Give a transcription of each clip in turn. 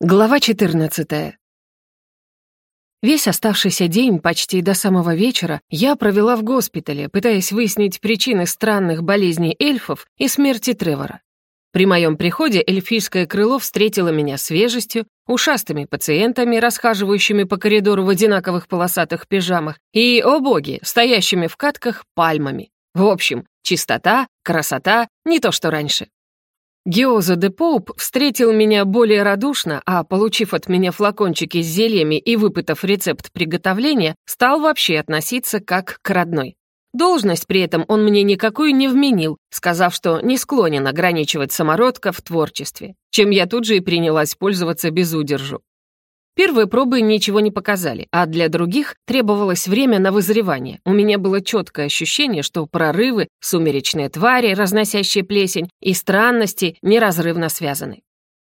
Глава 14. Весь оставшийся день, почти до самого вечера, я провела в госпитале, пытаясь выяснить причины странных болезней эльфов и смерти Тревора. При моем приходе эльфийское крыло встретило меня свежестью, ушастыми пациентами, расхаживающими по коридору в одинаковых полосатых пижамах, и, о боги, стоящими в катках пальмами. В общем, чистота, красота, не то что раньше. Геоза де Поуп встретил меня более радушно, а, получив от меня флакончики с зельями и выпытав рецепт приготовления, стал вообще относиться как к родной. Должность при этом он мне никакую не вменил, сказав, что не склонен ограничивать самородка в творчестве, чем я тут же и принялась пользоваться без удержу. Первые пробы ничего не показали, а для других требовалось время на вызревание. У меня было четкое ощущение, что прорывы, сумеречные твари, разносящие плесень, и странности неразрывно связаны.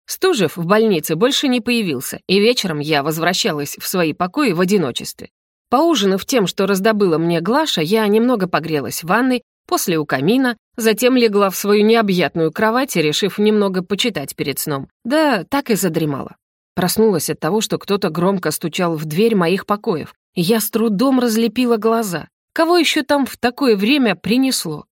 Стужев в больнице больше не появился, и вечером я возвращалась в свои покои в одиночестве. Поужинав тем, что раздобыла мне Глаша, я немного погрелась в ванной, после у камина, затем легла в свою необъятную кровать, решив немного почитать перед сном. Да, так и задремала. Проснулась от того, что кто-то громко стучал в дверь моих покоев, и я с трудом разлепила глаза. Кого еще там в такое время принесло?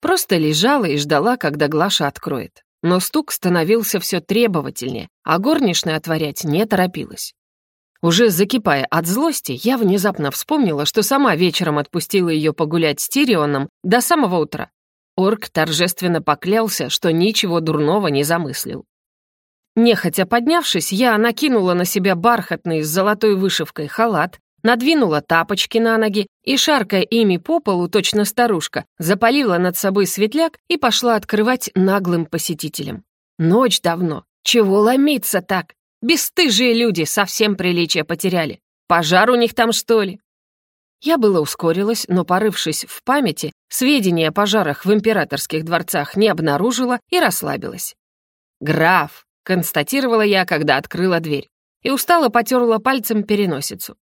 Просто лежала и ждала, когда Глаша откроет. Но стук становился все требовательнее, а горничная отворять не торопилась. Уже закипая от злости, я внезапно вспомнила, что сама вечером отпустила ее погулять с Тирионом до самого утра. Орк торжественно поклялся, что ничего дурного не замыслил. Нехотя поднявшись, я накинула на себя бархатный с золотой вышивкой халат, надвинула тапочки на ноги и, шаркая ими по полу, точно старушка, запалила над собой светляк и пошла открывать наглым посетителям. Ночь давно. Чего ломиться так? Бесстыжие люди совсем приличие потеряли. Пожар у них там, что ли? Я было ускорилась, но, порывшись в памяти, сведения о пожарах в императорских дворцах не обнаружила и расслабилась. Граф, констатировала я, когда открыла дверь, и устало потерла пальцем переносицу.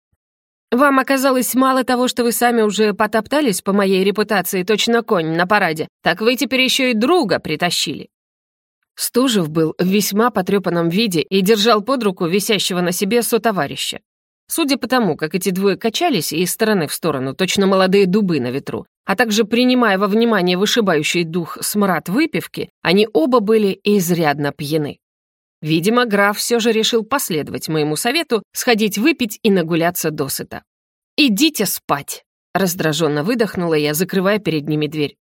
«Вам оказалось мало того, что вы сами уже потоптались по моей репутации точно конь на параде, так вы теперь еще и друга притащили». Стужев был в весьма потрепанном виде и держал под руку висящего на себе сотоварища. Судя по тому, как эти двое качались из стороны в сторону, точно молодые дубы на ветру, а также принимая во внимание вышибающий дух смрад выпивки, они оба были изрядно пьяны. Видимо, граф все же решил последовать моему совету, сходить выпить и нагуляться досыта. «Идите спать!» — раздраженно выдохнула я, закрывая перед ними дверь.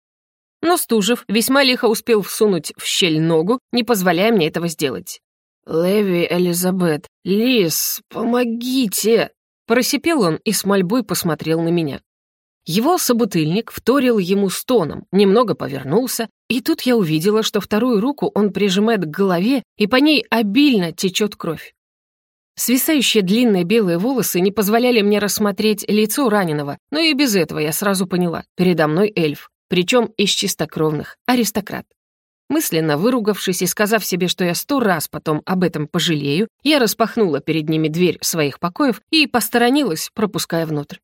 Но Стужев весьма лихо успел всунуть в щель ногу, не позволяя мне этого сделать. «Леви, Элизабет, Лис, помогите!» Просипел он и с мольбой посмотрел на меня. Его собутыльник вторил ему стоном, немного повернулся, и тут я увидела, что вторую руку он прижимает к голове, и по ней обильно течет кровь. Свисающие длинные белые волосы не позволяли мне рассмотреть лицо раненого, но и без этого я сразу поняла, передо мной эльф, причем из чистокровных, аристократ. Мысленно выругавшись и сказав себе, что я сто раз потом об этом пожалею, я распахнула перед ними дверь своих покоев и посторонилась, пропуская внутрь.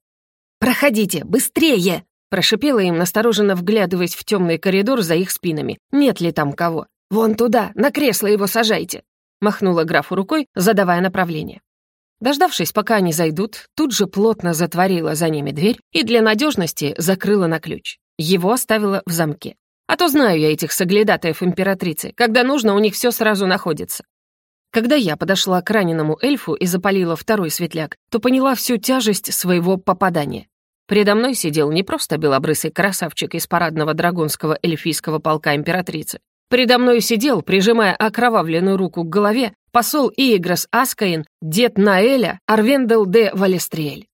«Проходите, быстрее!» Прошипела им, настороженно вглядываясь в темный коридор за их спинами. «Нет ли там кого? Вон туда, на кресло его сажайте!» Махнула графу рукой, задавая направление. Дождавшись, пока они зайдут, тут же плотно затворила за ними дверь и для надежности закрыла на ключ. Его оставила в замке. А то знаю я этих соглядатаев императрицы. Когда нужно, у них все сразу находится. Когда я подошла к раненому эльфу и запалила второй светляк, то поняла всю тяжесть своего попадания. Передо мной сидел не просто белобрысый красавчик из парадного драгунского эльфийского полка императрицы. Передо мной сидел, прижимая окровавленную руку к голове, посол Иегрос Аскаин, дед Наэля, Арвендел де Валестриэль.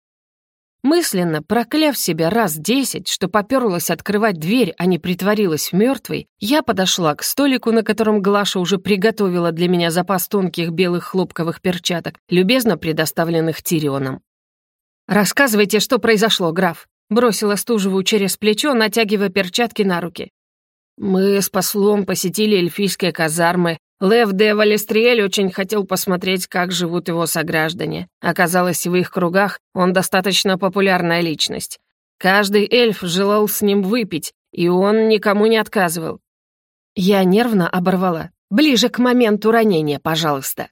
Мысленно прокляв себя раз десять, что поперлась открывать дверь, а не притворилась мертвой, я подошла к столику, на котором Глаша уже приготовила для меня запас тонких белых хлопковых перчаток, любезно предоставленных Тирионом. «Рассказывайте, что произошло, граф», — бросила Стужеву через плечо, натягивая перчатки на руки. «Мы с послом посетили эльфийские казармы, Лев де Валестриэль очень хотел посмотреть, как живут его сограждане. Оказалось, в их кругах он достаточно популярная личность. Каждый эльф желал с ним выпить, и он никому не отказывал. Я нервно оборвала. «Ближе к моменту ранения, пожалуйста».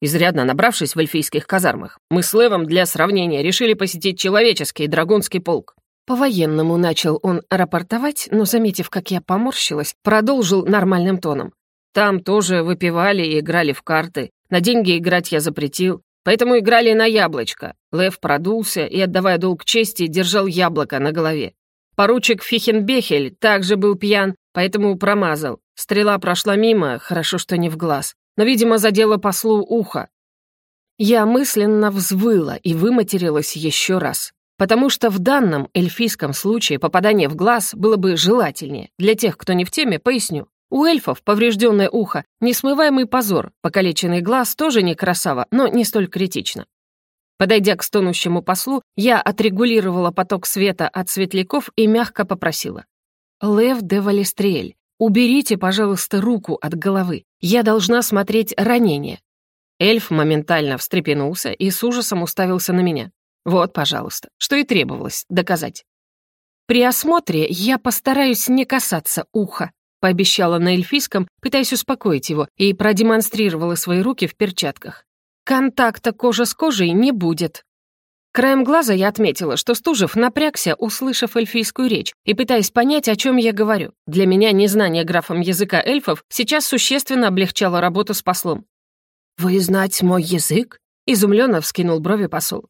Изрядно набравшись в эльфийских казармах, мы с Левом для сравнения решили посетить человеческий драгунский полк. По-военному начал он рапортовать, но, заметив, как я поморщилась, продолжил нормальным тоном. Там тоже выпивали и играли в карты. На деньги играть я запретил, поэтому играли на яблочко. Лев продулся и, отдавая долг чести, держал яблоко на голове. Поручик Фихенбехель также был пьян, поэтому промазал. Стрела прошла мимо, хорошо, что не в глаз, но, видимо, задела послу ухо. Я мысленно взвыла и выматерилась еще раз. Потому что в данном эльфийском случае попадание в глаз было бы желательнее. Для тех, кто не в теме, поясню. У эльфов поврежденное ухо — несмываемый позор, покалеченный глаз тоже не красава, но не столь критично. Подойдя к стонущему послу, я отрегулировала поток света от светляков и мягко попросила. «Лев де Валестриэль, уберите, пожалуйста, руку от головы. Я должна смотреть ранение». Эльф моментально встрепенулся и с ужасом уставился на меня. Вот, пожалуйста, что и требовалось доказать. При осмотре я постараюсь не касаться уха, пообещала на эльфийском, пытаясь успокоить его, и продемонстрировала свои руки в перчатках. «Контакта кожа с кожей не будет». Краем глаза я отметила, что Стужев напрягся, услышав эльфийскую речь, и пытаясь понять, о чем я говорю. Для меня незнание графом языка эльфов сейчас существенно облегчало работу с послом. «Вы знать мой язык?» — изумленно вскинул брови посол.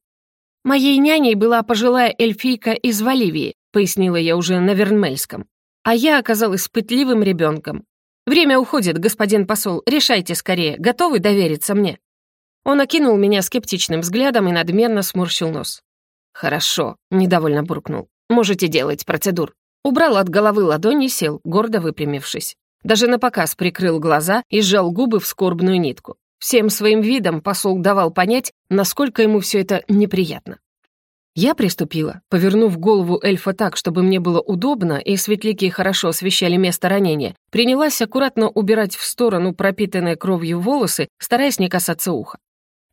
«Моей няней была пожилая эльфийка из Валивии», — пояснила я уже на Вернмельском а я оказалась пытливым ребенком. Время уходит, господин посол, решайте скорее, готовы довериться мне?» Он окинул меня скептичным взглядом и надменно сморщил нос. «Хорошо», — недовольно буркнул. «Можете делать процедур». Убрал от головы ладони и сел, гордо выпрямившись. Даже напоказ прикрыл глаза и сжал губы в скорбную нитку. Всем своим видом посол давал понять, насколько ему все это неприятно. Я приступила, повернув голову эльфа так, чтобы мне было удобно, и светляки хорошо освещали место ранения, принялась аккуратно убирать в сторону пропитанные кровью волосы, стараясь не касаться уха.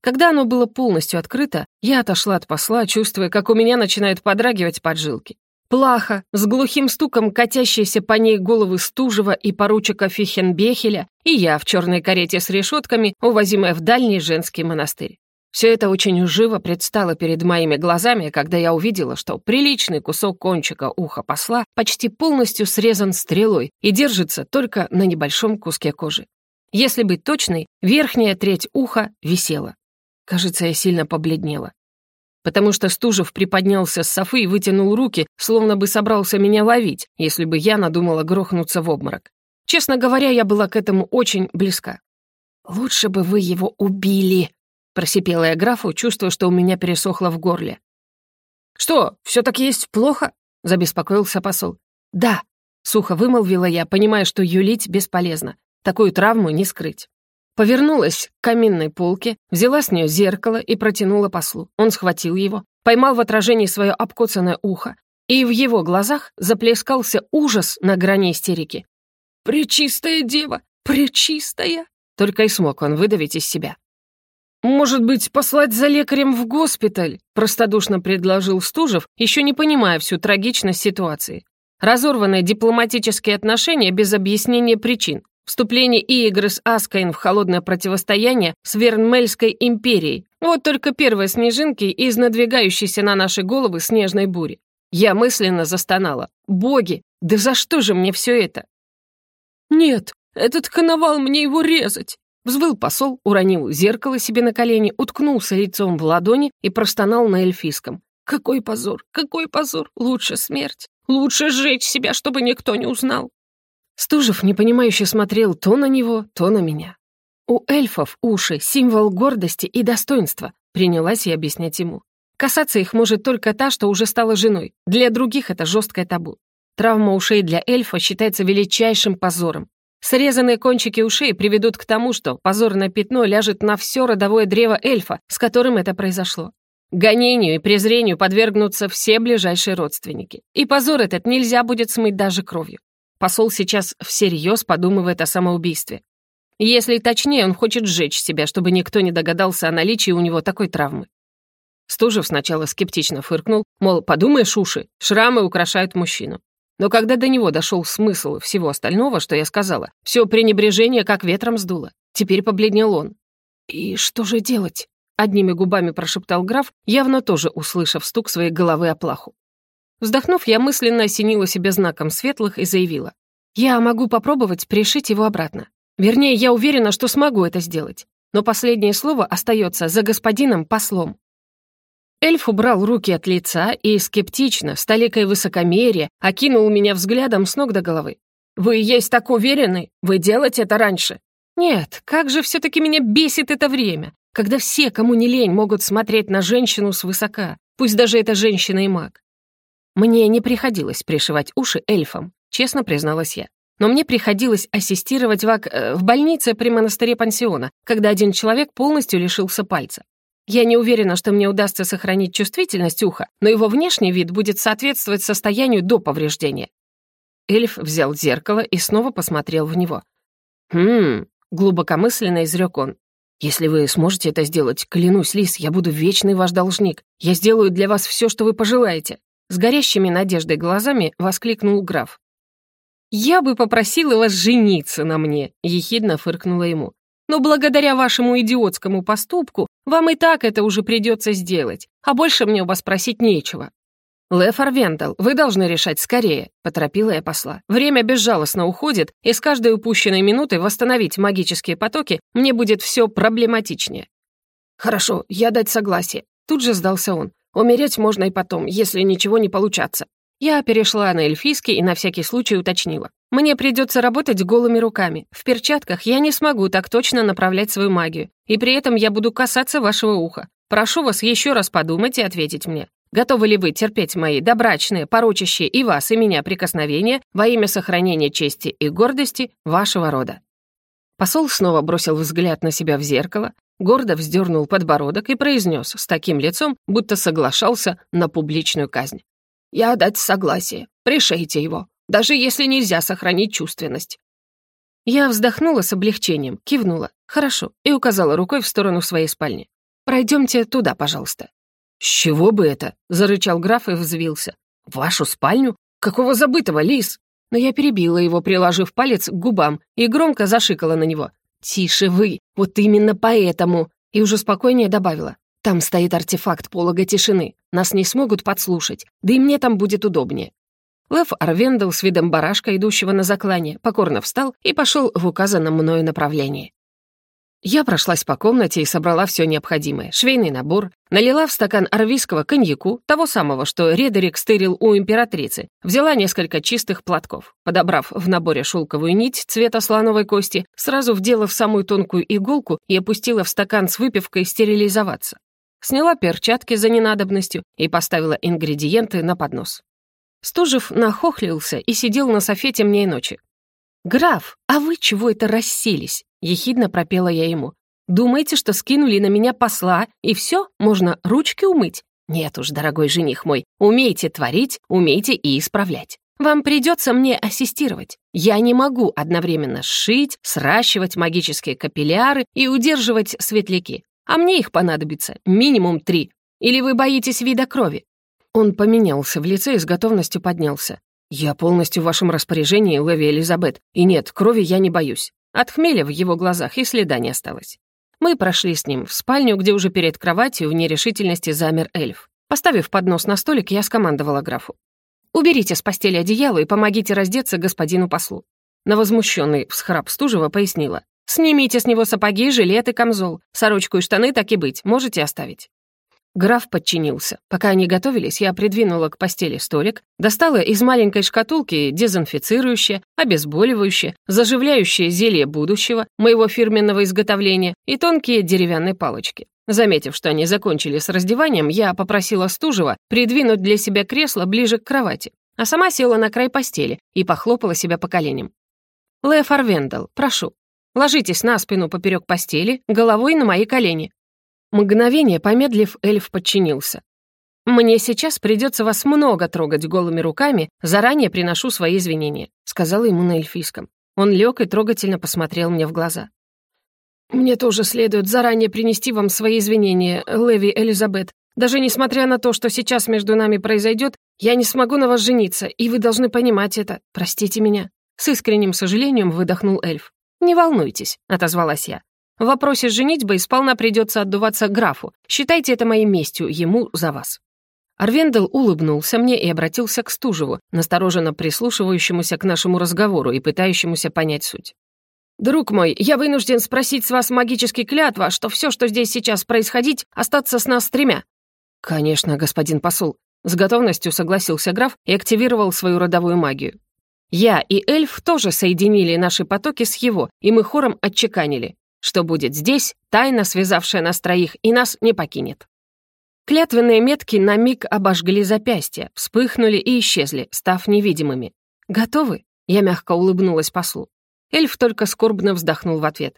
Когда оно было полностью открыто, я отошла от посла, чувствуя, как у меня начинают подрагивать поджилки. Плаха, с глухим стуком катящиеся по ней головы Стужева и поручика Фихенбехеля, и я в черной карете с решетками, увозимая в дальний женский монастырь. Все это очень живо предстало перед моими глазами, когда я увидела, что приличный кусок кончика уха посла почти полностью срезан стрелой и держится только на небольшом куске кожи. Если быть точной, верхняя треть уха висела. Кажется, я сильно побледнела. Потому что Стужев приподнялся с софы и вытянул руки, словно бы собрался меня ловить, если бы я надумала грохнуться в обморок. Честно говоря, я была к этому очень близка. «Лучше бы вы его убили», Просипела я графу, чувствуя, что у меня пересохло в горле. «Что, все так есть плохо?» — забеспокоился посол. «Да», — сухо вымолвила я, понимая, что юлить бесполезно. Такую травму не скрыть. Повернулась к каминной полке, взяла с нее зеркало и протянула послу. Он схватил его, поймал в отражении свое обкоцанное ухо, и в его глазах заплескался ужас на грани истерики. «Пречистая дева! Пречистая!» Только и смог он выдавить из себя. «Может быть, послать за лекарем в госпиталь?» — простодушно предложил Стужев, еще не понимая всю трагичность ситуации. Разорванные дипломатические отношения без объяснения причин. Вступление Иегры с Аскаин в холодное противостояние с Вернмельской империей. Вот только первые снежинки из надвигающейся на наши головы снежной бури. Я мысленно застонала. «Боги, да за что же мне все это?» «Нет, этот коновал мне его резать!» Взвыл посол, уронил зеркало себе на колени, уткнулся лицом в ладони и простонал на эльфийском. «Какой позор! Какой позор! Лучше смерть! Лучше сжечь себя, чтобы никто не узнал!» Стужев непонимающе смотрел то на него, то на меня. «У эльфов уши — символ гордости и достоинства», — принялась я объяснять ему. «Касаться их может только та, что уже стала женой. Для других это жесткое табу. Травма ушей для эльфа считается величайшим позором. Срезанные кончики ушей приведут к тому, что позорное пятно ляжет на все родовое древо эльфа, с которым это произошло. Гонению и презрению подвергнутся все ближайшие родственники. И позор этот нельзя будет смыть даже кровью. Посол сейчас всерьез подумывает о самоубийстве. Если точнее, он хочет сжечь себя, чтобы никто не догадался о наличии у него такой травмы. Стужев сначала скептично фыркнул, мол, подумаешь, уши, шрамы украшают мужчину. Но когда до него дошел смысл всего остального, что я сказала, все пренебрежение как ветром сдуло. Теперь побледнел он. «И что же делать?» — одними губами прошептал граф, явно тоже услышав стук своей головы о плаху. Вздохнув, я мысленно осенила себя знаком светлых и заявила. «Я могу попробовать пришить его обратно. Вернее, я уверена, что смогу это сделать. Но последнее слово остается за господином послом». Эльф убрал руки от лица и скептично, с толикой высокомерия, окинул меня взглядом с ног до головы. «Вы есть так уверены? Вы делаете это раньше?» «Нет, как же все таки меня бесит это время, когда все, кому не лень, могут смотреть на женщину свысока, пусть даже это женщина и маг. Мне не приходилось пришивать уши эльфам, честно призналась я. Но мне приходилось ассистировать Вак э, в больнице при монастыре пансиона, когда один человек полностью лишился пальца. Я не уверена, что мне удастся сохранить чувствительность уха, но его внешний вид будет соответствовать состоянию до повреждения. Эльф взял зеркало и снова посмотрел в него. «Хм...» — глубокомысленно изрек он. «Если вы сможете это сделать, клянусь, Лис, я буду вечный ваш должник. Я сделаю для вас все, что вы пожелаете». С горящими надеждой глазами воскликнул граф. «Я бы попросила вас жениться на мне», — ехидно фыркнула ему. «Но благодаря вашему идиотскому поступку вам и так это уже придется сделать, а больше мне у вас просить нечего». «Лефор Вендел, вы должны решать скорее», — поторопила я посла. «Время безжалостно уходит, и с каждой упущенной минутой восстановить магические потоки мне будет все проблематичнее». «Хорошо, я дать согласие», — тут же сдался он. Умереть можно и потом, если ничего не получаться. Я перешла на эльфийский и на всякий случай уточнила. Мне придется работать голыми руками. В перчатках я не смогу так точно направлять свою магию. И при этом я буду касаться вашего уха. Прошу вас еще раз подумать и ответить мне. Готовы ли вы терпеть мои добрачные, порочащие и вас, и меня прикосновения во имя сохранения чести и гордости вашего рода?» Посол снова бросил взгляд на себя в зеркало, гордо вздернул подбородок и произнес с таким лицом, будто соглашался на публичную казнь. «Я дать согласие. Пришейте его, даже если нельзя сохранить чувственность». Я вздохнула с облегчением, кивнула. «Хорошо», и указала рукой в сторону своей спальни. «Пройдемте туда, пожалуйста». «С чего бы это?» — зарычал граф и взвился. «Вашу спальню? Какого забытого, лис?» Но я перебила его, приложив палец к губам, и громко зашикала на него. «Тише вы! Вот именно поэтому!» И уже спокойнее добавила. «Там стоит артефакт полога тишины. Нас не смогут подслушать, да и мне там будет удобнее». Лев Арвендел с видом барашка, идущего на заклание, покорно встал и пошел в указанном мною направлении. Я прошлась по комнате и собрала все необходимое. Швейный набор, налила в стакан арвийского коньяку, того самого, что Редерик стырил у императрицы, взяла несколько чистых платков. Подобрав в наборе шелковую нить цвета слоновой кости, сразу вдела в самую тонкую иголку и опустила в стакан с выпивкой стерилизоваться. Сняла перчатки за ненадобностью и поставила ингредиенты на поднос. Стужев нахохлился и сидел на софете мне и ночи. «Граф, а вы чего это расселись?» Ехидно пропела я ему. «Думаете, что скинули на меня посла, и все, можно ручки умыть? Нет уж, дорогой жених мой, умейте творить, умейте и исправлять. Вам придется мне ассистировать. Я не могу одновременно сшить, сращивать магические капилляры и удерживать светляки. А мне их понадобится минимум три. Или вы боитесь вида крови?» Он поменялся в лице и с готовностью поднялся. «Я полностью в вашем распоряжении, Леви Элизабет, и нет, крови я не боюсь. От хмеля в его глазах и следа не осталось. Мы прошли с ним в спальню, где уже перед кроватью в нерешительности замер эльф. Поставив поднос на столик, я скомандовала графу. «Уберите с постели одеяло и помогите раздеться господину послу». На возмущенный всхрап Стужева пояснила. «Снимите с него сапоги, жилет и камзол. Сорочку и штаны так и быть, можете оставить». Граф подчинился. Пока они готовились, я придвинула к постели столик, достала из маленькой шкатулки дезинфицирующее, обезболивающее, заживляющее зелье будущего, моего фирменного изготовления и тонкие деревянные палочки. Заметив, что они закончили с раздеванием, я попросила Стужева придвинуть для себя кресло ближе к кровати, а сама села на край постели и похлопала себя по коленям. «Лэ Фарвендел, прошу, ложитесь на спину поперек постели, головой на мои колени. Мгновение помедлив, эльф подчинился. «Мне сейчас придется вас много трогать голыми руками, заранее приношу свои извинения», сказала ему на эльфийском. Он лег и трогательно посмотрел мне в глаза. «Мне тоже следует заранее принести вам свои извинения, Леви Элизабет. Даже несмотря на то, что сейчас между нами произойдет, я не смогу на вас жениться, и вы должны понимать это. Простите меня». С искренним сожалением выдохнул эльф. «Не волнуйтесь», — отозвалась я. В вопросе женитьбы сполна придется отдуваться графу. Считайте это моей местью ему за вас». Арвендел улыбнулся мне и обратился к Стужеву, настороженно прислушивающемуся к нашему разговору и пытающемуся понять суть. «Друг мой, я вынужден спросить с вас магический клятва, что все, что здесь сейчас происходить, остаться с нас тремя». «Конечно, господин посол», — с готовностью согласился граф и активировал свою родовую магию. «Я и эльф тоже соединили наши потоки с его, и мы хором отчеканили. Что будет здесь, тайна, связавшая нас троих, и нас не покинет». Клятвенные метки на миг обожгли запястья, вспыхнули и исчезли, став невидимыми. «Готовы?» — я мягко улыбнулась послу. Эльф только скорбно вздохнул в ответ.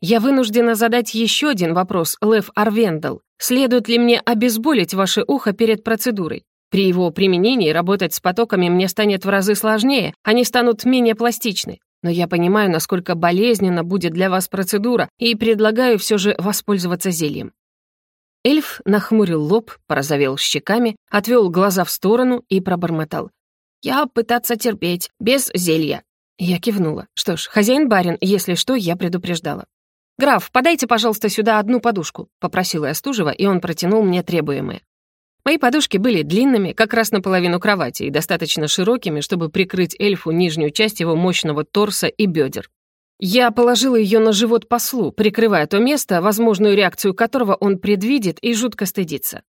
«Я вынуждена задать еще один вопрос, Лев Арвендел. Следует ли мне обезболить ваше ухо перед процедурой? При его применении работать с потоками мне станет в разы сложнее, они станут менее пластичны. Но я понимаю, насколько болезненно будет для вас процедура, и предлагаю все же воспользоваться зельем. Эльф нахмурил лоб, порозовел щеками, отвел глаза в сторону и пробормотал. «Я пытаться терпеть, без зелья». Я кивнула. Что ж, хозяин-барин, если что, я предупреждала. «Граф, подайте, пожалуйста, сюда одну подушку», — попросила я Стужева, и он протянул мне требуемое. Мои подушки были длинными, как раз наполовину кровати, и достаточно широкими, чтобы прикрыть эльфу нижнюю часть его мощного торса и бедер. Я положила ее на живот послу, прикрывая то место, возможную реакцию которого он предвидит и жутко стыдится.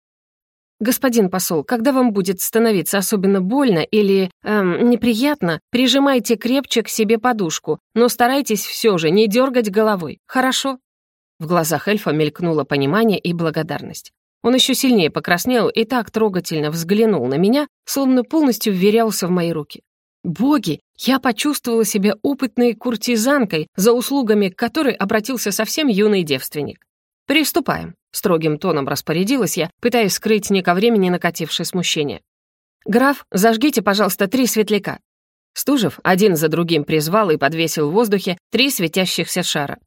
«Господин посол, когда вам будет становиться особенно больно или эм, неприятно, прижимайте крепче к себе подушку, но старайтесь все же не дергать головой, хорошо?» В глазах эльфа мелькнуло понимание и благодарность. Он еще сильнее покраснел и так трогательно взглянул на меня, словно полностью вверялся в мои руки. Боги, я почувствовала себя опытной куртизанкой, за услугами которой обратился совсем юный девственник. «Приступаем», — строгим тоном распорядилась я, пытаясь скрыть не ко времени накатившее смущение. «Граф, зажгите, пожалуйста, три светляка». Стужев один за другим призвал и подвесил в воздухе три светящихся шара.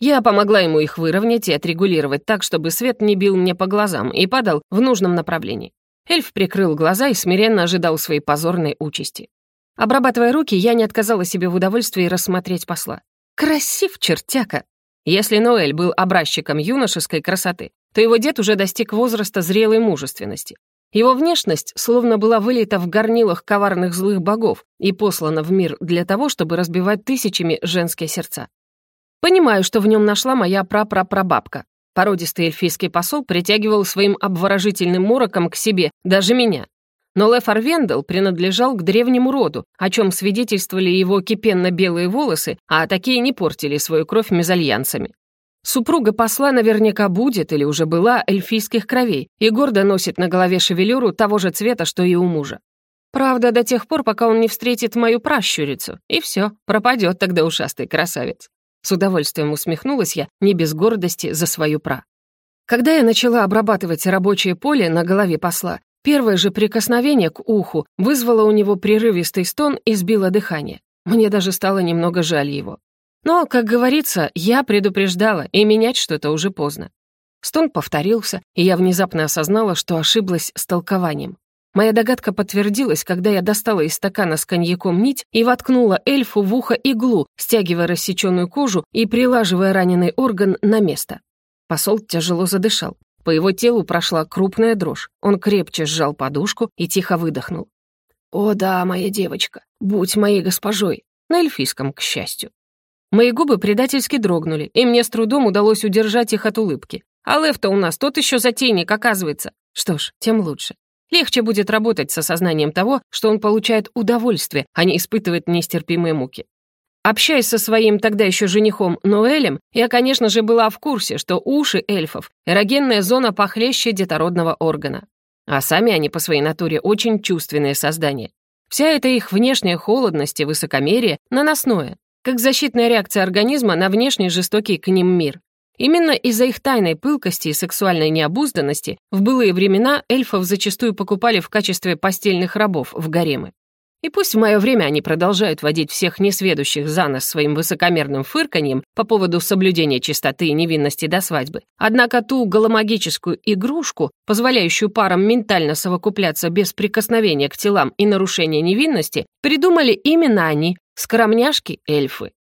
Я помогла ему их выровнять и отрегулировать так, чтобы свет не бил мне по глазам и падал в нужном направлении. Эльф прикрыл глаза и смиренно ожидал своей позорной участи. Обрабатывая руки, я не отказала себе в удовольствии рассмотреть посла. Красив чертяка! Если Ноэль был образчиком юношеской красоты, то его дед уже достиг возраста зрелой мужественности. Его внешность словно была вылита в горнилах коварных злых богов и послана в мир для того, чтобы разбивать тысячами женские сердца. Понимаю, что в нем нашла моя прапрапрабабка. Породистый эльфийский посол притягивал своим обворожительным мороком к себе даже меня, но Лев Арвендел принадлежал к древнему роду, о чем свидетельствовали его кипенно-белые волосы, а такие не портили свою кровь мезальянсами. Супруга посла наверняка будет или уже была эльфийских кровей и гордо носит на голове шевелюру того же цвета, что и у мужа. Правда, до тех пор, пока он не встретит мою пращурицу, и все, пропадет тогда ушастый красавец. С удовольствием усмехнулась я, не без гордости за свою пра. Когда я начала обрабатывать рабочее поле на голове посла, Первое же прикосновение к уху вызвало у него прерывистый стон и сбило дыхание. Мне даже стало немного жаль его. Но, как говорится, я предупреждала, и менять что-то уже поздно. Стон повторился, и я внезапно осознала, что ошиблась с толкованием. Моя догадка подтвердилась, когда я достала из стакана с коньяком нить и воткнула эльфу в ухо иглу, стягивая рассеченную кожу и прилаживая раненый орган на место. Посол тяжело задышал. По его телу прошла крупная дрожь. Он крепче сжал подушку и тихо выдохнул. «О да, моя девочка, будь моей госпожой!» На эльфийском, к счастью. Мои губы предательски дрогнули, и мне с трудом удалось удержать их от улыбки. А Лев-то у нас тот еще затейник, оказывается. Что ж, тем лучше. Легче будет работать с осознанием того, что он получает удовольствие, а не испытывает нестерпимые муки. Общаясь со своим тогда еще женихом Ноэлем, я, конечно же, была в курсе, что уши эльфов — эрогенная зона похлеще детородного органа. А сами они по своей натуре очень чувственные создания. Вся эта их внешняя холодность и высокомерие наносное, как защитная реакция организма на внешний жестокий к ним мир. Именно из-за их тайной пылкости и сексуальной необузданности в былые времена эльфов зачастую покупали в качестве постельных рабов в гаремы. И пусть в мое время они продолжают водить всех несведущих за нос своим высокомерным фырканьем по поводу соблюдения чистоты и невинности до свадьбы, однако ту голомагическую игрушку, позволяющую парам ментально совокупляться без прикосновения к телам и нарушения невинности, придумали именно они, скромняшки-эльфы.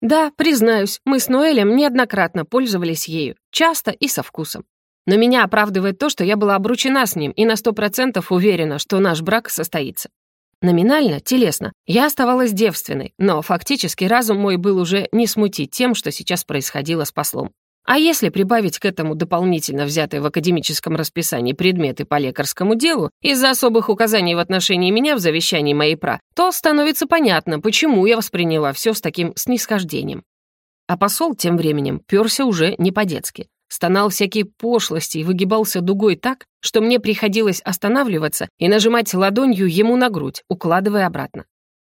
Да, признаюсь, мы с Ноэлем неоднократно пользовались ею, часто и со вкусом. Но меня оправдывает то, что я была обручена с ним и на сто процентов уверена, что наш брак состоится. Номинально, телесно, я оставалась девственной, но фактически разум мой был уже не смутить тем, что сейчас происходило с послом. А если прибавить к этому дополнительно взятые в академическом расписании предметы по лекарскому делу из-за особых указаний в отношении меня в завещании моей пра, то становится понятно, почему я восприняла все с таким снисхождением. А посол тем временем перся уже не по-детски. Стонал всякие пошлости и выгибался дугой так, что мне приходилось останавливаться и нажимать ладонью ему на грудь, укладывая обратно.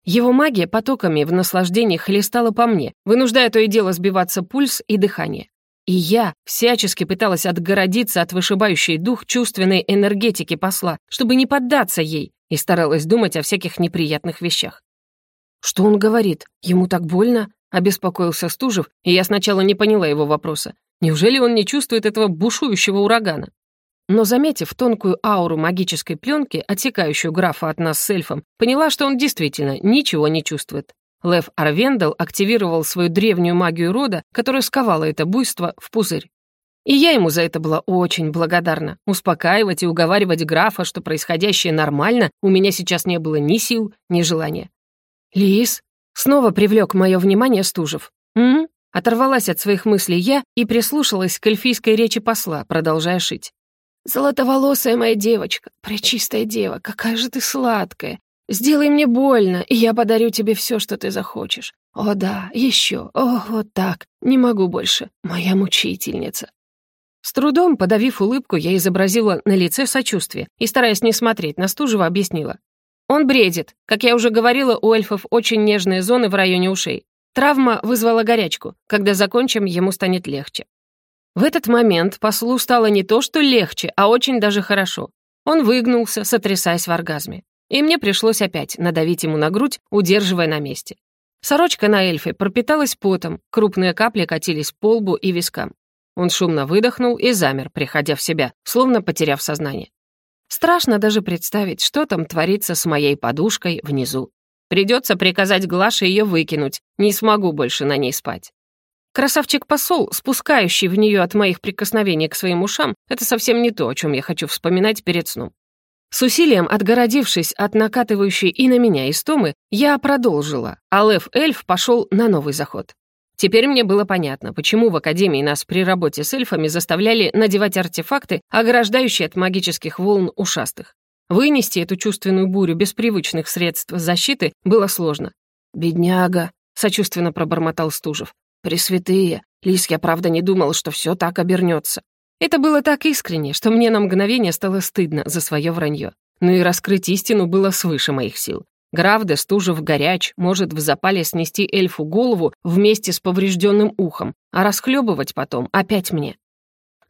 Его магия потоками в наслаждении хлестала по мне, вынуждая то и дело сбиваться пульс и дыхание. И я всячески пыталась отгородиться от вышибающей дух чувственной энергетики посла, чтобы не поддаться ей, и старалась думать о всяких неприятных вещах. «Что он говорит? Ему так больно?» — обеспокоился Стужев, и я сначала не поняла его вопроса. Неужели он не чувствует этого бушующего урагана? Но, заметив тонкую ауру магической пленки, отсекающую графа от нас с эльфом, поняла, что он действительно ничего не чувствует. Лев Арвендел активировал свою древнюю магию рода, которая сковала это буйство в пузырь. И я ему за это была очень благодарна. Успокаивать и уговаривать графа, что происходящее нормально, у меня сейчас не было ни сил, ни желания. «Лис?» Снова привлек мое внимание Стужев. «М?», Оторвалась от своих мыслей я и прислушалась к эльфийской речи посла, продолжая шить. «Золотоволосая моя девочка, пречистая дева, какая же ты сладкая! Сделай мне больно, и я подарю тебе все, что ты захочешь. О да, еще, о, вот так, не могу больше, моя мучительница». С трудом, подавив улыбку, я изобразила на лице сочувствие и, стараясь не смотреть на объяснила. «Он бредит. Как я уже говорила, у эльфов очень нежные зоны в районе ушей. Травма вызвала горячку. Когда закончим, ему станет легче». В этот момент послу стало не то что легче, а очень даже хорошо. Он выгнулся, сотрясаясь в оргазме и мне пришлось опять надавить ему на грудь, удерживая на месте. Сорочка на эльфе пропиталась потом, крупные капли катились по лбу и вискам. Он шумно выдохнул и замер, приходя в себя, словно потеряв сознание. Страшно даже представить, что там творится с моей подушкой внизу. Придется приказать Глаше ее выкинуть, не смогу больше на ней спать. Красавчик-посол, спускающий в нее от моих прикосновений к своим ушам, это совсем не то, о чем я хочу вспоминать перед сном. С усилием отгородившись от накатывающей и на меня истомы, я продолжила, а Лев-эльф пошел на новый заход. Теперь мне было понятно, почему в Академии нас при работе с эльфами заставляли надевать артефакты, ограждающие от магических волн ушастых. Вынести эту чувственную бурю без привычных средств защиты было сложно. «Бедняга», — сочувственно пробормотал Стужев. «Пресвятые, Лис, я правда не думал, что все так обернется. Это было так искренне, что мне на мгновение стало стыдно за свое вранье. Ну и раскрыть истину было свыше моих сил. Граф де Стужев горяч, может в запале снести эльфу голову вместе с поврежденным ухом, а расхлебывать потом опять мне.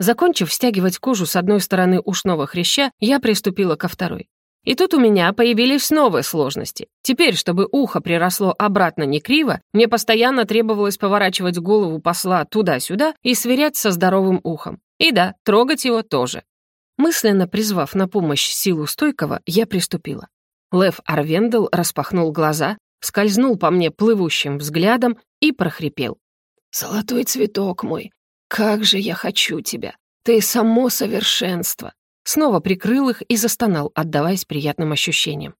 Закончив стягивать кожу с одной стороны ушного хряща, я приступила ко второй. И тут у меня появились новые сложности. Теперь, чтобы ухо приросло обратно не криво, мне постоянно требовалось поворачивать голову посла туда-сюда и сверять со здоровым ухом. И да, трогать его тоже. Мысленно призвав на помощь силу стойкого, я приступила. Лев Арвендел распахнул глаза, скользнул по мне плывущим взглядом и прохрипел. «Золотой цветок мой, как же я хочу тебя! Ты само совершенство!» Снова прикрыл их и застонал, отдаваясь приятным ощущениям.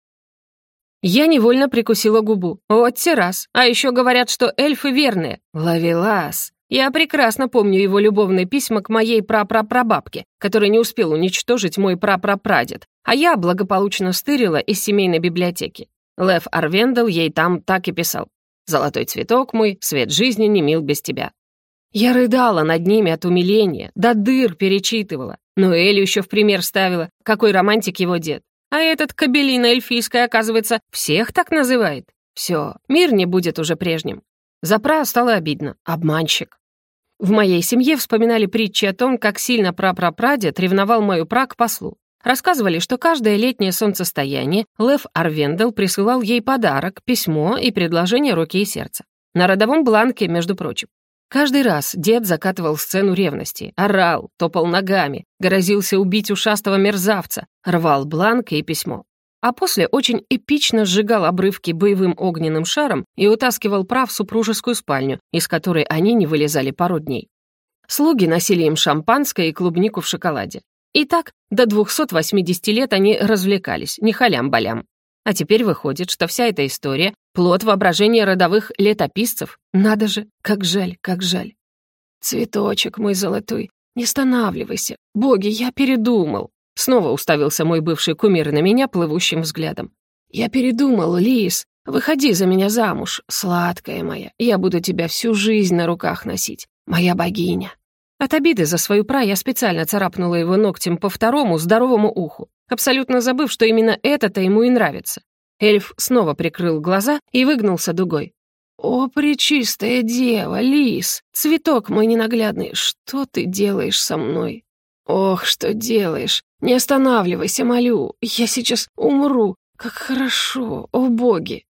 Я невольно прикусила губу. Вот те раз. А еще говорят, что эльфы верные. Ловелас. Я прекрасно помню его любовные письма к моей прапрапрабабке, который не успел уничтожить мой прапрапрадед, а я благополучно стырила из семейной библиотеки. Лев Арвендел ей там так и писал. «Золотой цветок мой, свет жизни не мил без тебя». Я рыдала над ними от умиления, до дыр перечитывала. Но Элю еще в пример ставила, какой романтик его дед. А этот кабелина эльфийская, оказывается, всех так называет. Все, мир не будет уже прежним. За пра стало обидно. Обманщик. В моей семье вспоминали притчи о том, как сильно прапрапрадед ревновал мою пра к послу. Рассказывали, что каждое летнее солнцестояние Лев Арвендел присылал ей подарок, письмо и предложение руки и сердца. На родовом бланке, между прочим. Каждый раз дед закатывал сцену ревности, орал, топал ногами, грозился убить ушастого мерзавца, рвал бланк и письмо. а после очень эпично сжигал обрывки боевым огненным шаром и утаскивал прав в супружескую спальню, из которой они не вылезали пару дней. Слуги носили им шампанское и клубнику в шоколаде. И так до 280 лет они развлекались, не халям-балям. А теперь выходит, что вся эта история — плод воображения родовых летописцев. Надо же, как жаль, как жаль. «Цветочек мой золотой, не останавливайся. Боги, я передумал». Снова уставился мой бывший кумир на меня плывущим взглядом. «Я передумал, Лис. Выходи за меня замуж, сладкая моя. Я буду тебя всю жизнь на руках носить, моя богиня». От обиды за свою пра я специально царапнула его ногтем по второму здоровому уху, абсолютно забыв, что именно это-то ему и нравится. Эльф снова прикрыл глаза и выгнулся дугой. «О, пречистая дева, лис, цветок мой ненаглядный, что ты делаешь со мной?» «Ох, что делаешь! Не останавливайся, молю! Я сейчас умру! Как хорошо, о боги!»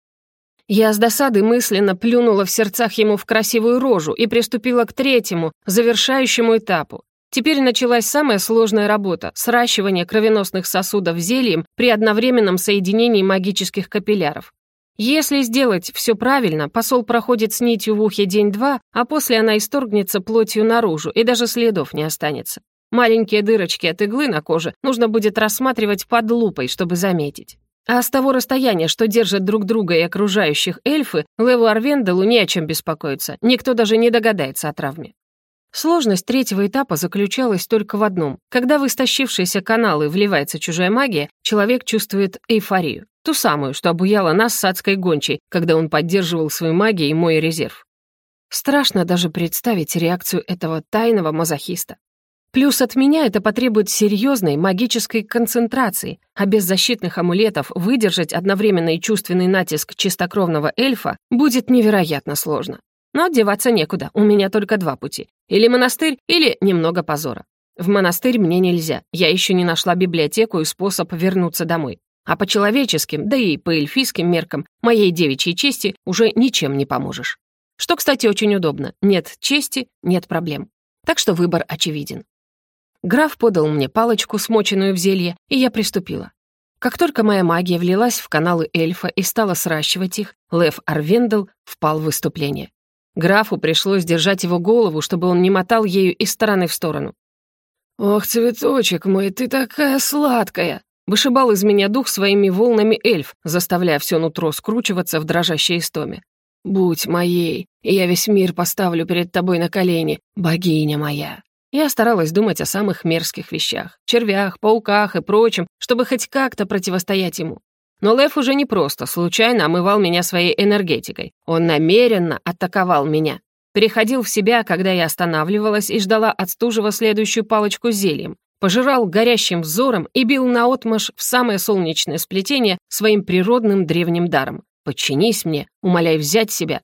Я с досады мысленно плюнула в сердцах ему в красивую рожу и приступила к третьему, завершающему этапу. Теперь началась самая сложная работа — сращивание кровеносных сосудов зельем при одновременном соединении магических капилляров. Если сделать все правильно, посол проходит с нитью в ухе день-два, а после она исторгнется плотью наружу, и даже следов не останется. Маленькие дырочки от иглы на коже нужно будет рассматривать под лупой, чтобы заметить. А с того расстояния, что держат друг друга и окружающих эльфы, Леву Арвенделу не о чем беспокоиться, никто даже не догадается о травме. Сложность третьего этапа заключалась только в одном. Когда в истощившиеся каналы вливается чужая магия, человек чувствует эйфорию. Ту самую, что обуяла нас с адской гончей, когда он поддерживал свою магией мой резерв. Страшно даже представить реакцию этого тайного мазохиста. Плюс от меня это потребует серьезной магической концентрации, а без защитных амулетов выдержать одновременный чувственный натиск чистокровного эльфа будет невероятно сложно. Но деваться некуда, у меня только два пути. Или монастырь, или немного позора. В монастырь мне нельзя, я еще не нашла библиотеку и способ вернуться домой. А по человеческим, да и по эльфийским меркам, моей девичьей чести уже ничем не поможешь. Что, кстати, очень удобно. Нет чести, нет проблем. Так что выбор очевиден. Граф подал мне палочку, смоченную в зелье, и я приступила. Как только моя магия влилась в каналы эльфа и стала сращивать их, Лев Арвендел впал в выступление. Графу пришлось держать его голову, чтобы он не мотал ею из стороны в сторону. «Ох, цветочек мой, ты такая сладкая!» Вышибал из меня дух своими волнами эльф, заставляя все нутро скручиваться в дрожащей истоме. «Будь моей, и я весь мир поставлю перед тобой на колени, богиня моя!» Я старалась думать о самых мерзких вещах, червях, пауках и прочем, чтобы хоть как-то противостоять ему. Но Лев уже не просто случайно омывал меня своей энергетикой. Он намеренно атаковал меня. Переходил в себя, когда я останавливалась и ждала от стужего следующую палочку с зельем. Пожирал горящим взором и бил наотмашь в самое солнечное сплетение своим природным древним даром. «Подчинись мне, умоляй взять себя».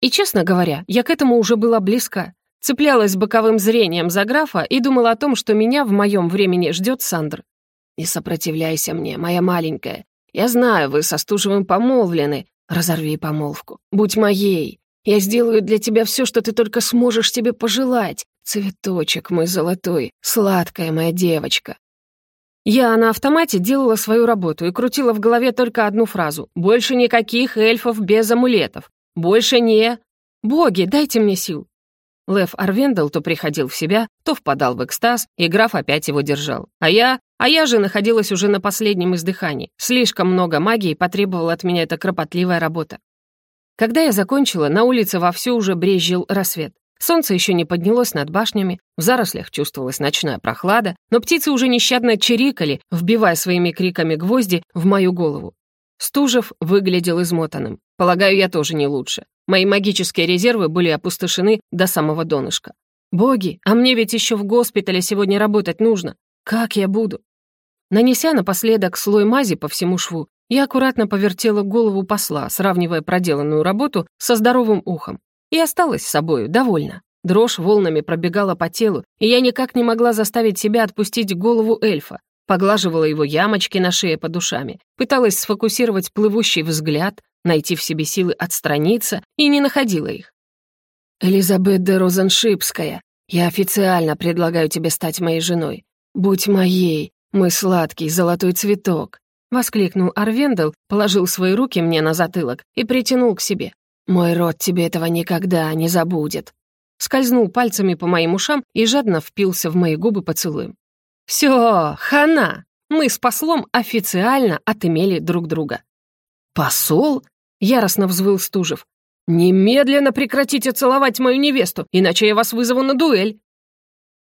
И, честно говоря, я к этому уже была близка. Цеплялась боковым зрением за графа и думала о том, что меня в моем времени ждет Сандр. «Не сопротивляйся мне, моя маленькая. Я знаю, вы со Стужевым помолвлены. Разорви помолвку. Будь моей. Я сделаю для тебя все, что ты только сможешь себе пожелать. Цветочек мой золотой, сладкая моя девочка». Я на автомате делала свою работу и крутила в голове только одну фразу. «Больше никаких эльфов без амулетов. Больше не...» «Боги, дайте мне сил. Лев Арвендел то приходил в себя, то впадал в экстаз, и граф опять его держал. А я... А я же находилась уже на последнем издыхании. Слишком много магии потребовала от меня эта кропотливая работа. Когда я закончила, на улице вовсю уже брезжил рассвет. Солнце еще не поднялось над башнями, в зарослях чувствовалась ночная прохлада, но птицы уже нещадно чирикали, вбивая своими криками гвозди в мою голову. Стужев выглядел измотанным. Полагаю, я тоже не лучше. Мои магические резервы были опустошены до самого донышка. Боги, а мне ведь еще в госпитале сегодня работать нужно. Как я буду? Нанеся напоследок слой мази по всему шву, я аккуратно повертела голову посла, сравнивая проделанную работу со здоровым ухом. И осталась с собою довольна. Дрожь волнами пробегала по телу, и я никак не могла заставить себя отпустить голову эльфа. Поглаживала его ямочки на шее под ушами, пыталась сфокусировать плывущий взгляд, найти в себе силы отстраниться и не находила их. «Элизабет де Розеншипская, я официально предлагаю тебе стать моей женой. Будь моей, мой сладкий золотой цветок». воскликнул Арвендел, положил свои руки мне на затылок и притянул к себе. «Мой род тебе этого никогда не забудет». Скользнул пальцами по моим ушам и жадно впился в мои губы поцелуем. «Всё, хана! Мы с послом официально отымели друг друга». «Посол?» — яростно взвыл Стужев. «Немедленно прекратите целовать мою невесту, иначе я вас вызову на дуэль!»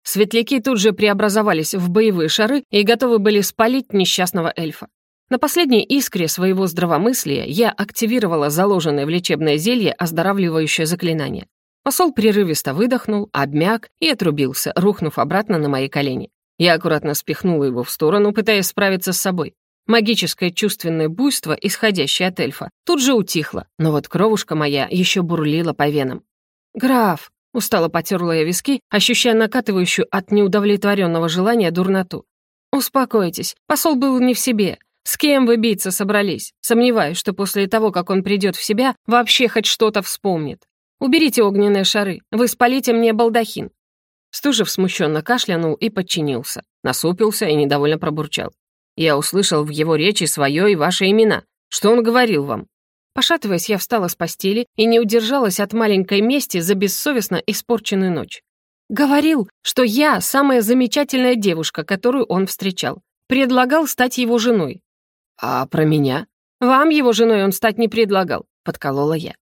Светляки тут же преобразовались в боевые шары и готовы были спалить несчастного эльфа. На последней искре своего здравомыслия я активировала заложенное в лечебное зелье оздоравливающее заклинание. Посол прерывисто выдохнул, обмяк и отрубился, рухнув обратно на мои колени. Я аккуратно спихнула его в сторону, пытаясь справиться с собой. Магическое чувственное буйство, исходящее от эльфа, тут же утихло, но вот кровушка моя еще бурлила по венам. «Граф!» — устало потерла я виски, ощущая накатывающую от неудовлетворенного желания дурноту. «Успокойтесь, посол был не в себе. С кем вы биться собрались? Сомневаюсь, что после того, как он придет в себя, вообще хоть что-то вспомнит. Уберите огненные шары, вы спалите мне балдахин». Стужев смущенно кашлянул и подчинился, насупился и недовольно пробурчал. Я услышал в его речи свое и ваши имена. Что он говорил вам?» Пошатываясь, я встала с постели и не удержалась от маленькой мести за бессовестно испорченную ночь. Говорил, что я самая замечательная девушка, которую он встречал. Предлагал стать его женой. «А про меня?» «Вам его женой он стать не предлагал», — подколола я.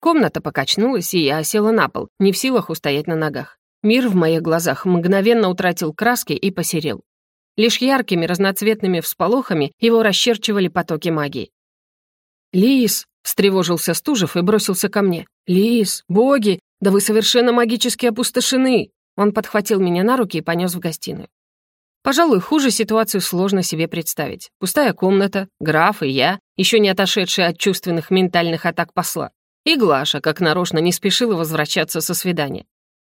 Комната покачнулась, и я села на пол, не в силах устоять на ногах. Мир в моих глазах мгновенно утратил краски и посерел. Лишь яркими разноцветными всполохами его расчерчивали потоки магии. «Лис!» — встревожился Стужев и бросился ко мне. «Лис! Боги! Да вы совершенно магически опустошены!» Он подхватил меня на руки и понес в гостиную. Пожалуй, хуже ситуацию сложно себе представить. Пустая комната, граф и я, еще не отошедшие от чувственных ментальных атак посла. И Глаша, как нарочно, не спешила возвращаться со свидания.